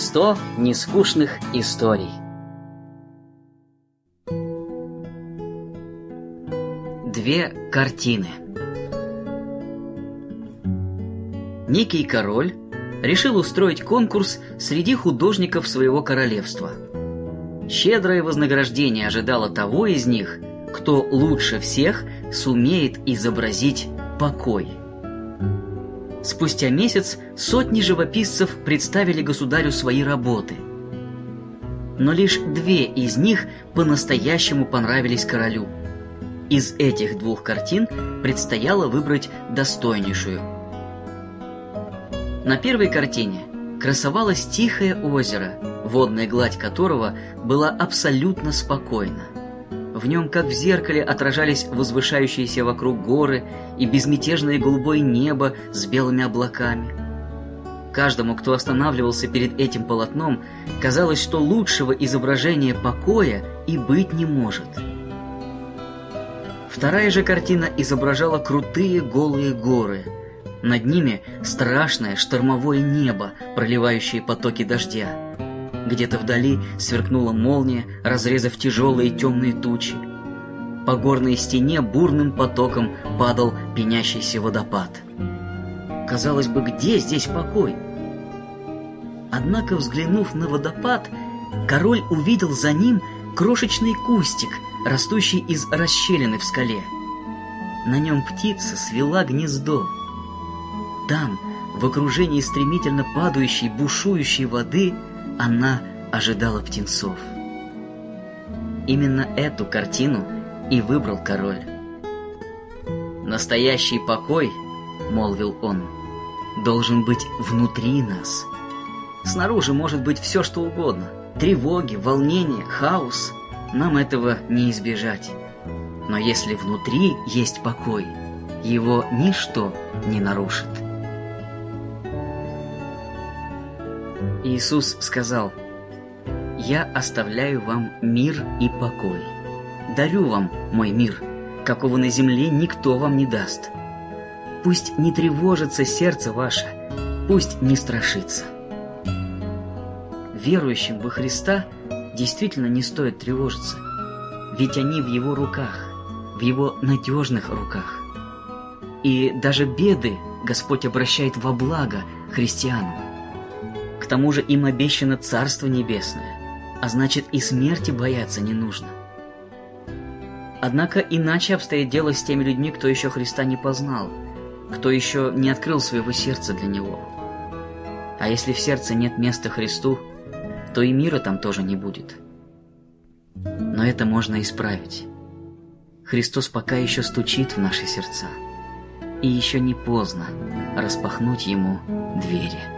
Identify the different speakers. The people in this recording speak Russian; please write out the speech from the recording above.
Speaker 1: Сто нескучных историй. Две картины. Некий король решил устроить конкурс среди художников своего королевства. Щедрое вознаграждение ожидало того из них, кто лучше всех сумеет изобразить покой. Спустя месяц сотни живописцев представили государю свои работы. Но лишь две из них по-настоящему понравились королю. Из этих двух картин предстояло выбрать достойнейшую. На первой картине красовалось тихое озеро, водная гладь которого была абсолютно спокойна. В нем, как в зеркале, отражались возвышающиеся вокруг горы и безмятежное голубое небо с белыми облаками. Каждому, кто останавливался перед этим полотном, казалось, что лучшего изображения покоя и быть не может. Вторая же картина изображала крутые голые горы. Над ними страшное штормовое небо, проливающее потоки дождя. Где-то вдали сверкнула молния, разрезав тяжелые темные тучи. По горной стене бурным потоком падал пенящийся водопад. Казалось бы, где здесь покой? Однако, взглянув на водопад, король увидел за ним крошечный кустик, растущий из расщелины в скале. На нем птица свела гнездо. Там, в окружении стремительно падающей, бушующей воды, она ожидала птенцов. Именно эту картину и выбрал король. «Настоящий покой, — молвил он, — должен быть внутри нас. Снаружи может быть все, что угодно. Тревоги, волнения, хаос. Нам этого не избежать. Но если внутри есть покой, его ничто не нарушит. Иисус сказал, «Я оставляю вам мир и покой. Дарю вам мой мир, какого на земле никто вам не даст. Пусть не тревожится сердце ваше, пусть не страшится». Верующим во Христа действительно не стоит тревожиться, ведь они в Его руках, в Его надежных руках. И даже беды Господь обращает во благо христианам. Тому же им обещано Царство Небесное, а значит и смерти бояться не нужно. Однако иначе обстоит дело с теми людьми, кто еще Христа не познал, кто еще не открыл своего сердца для Него. А если в сердце нет места Христу, то и мира там тоже не будет. Но это можно исправить. Христос пока еще стучит в наши сердца, и еще не поздно распахнуть Ему двери.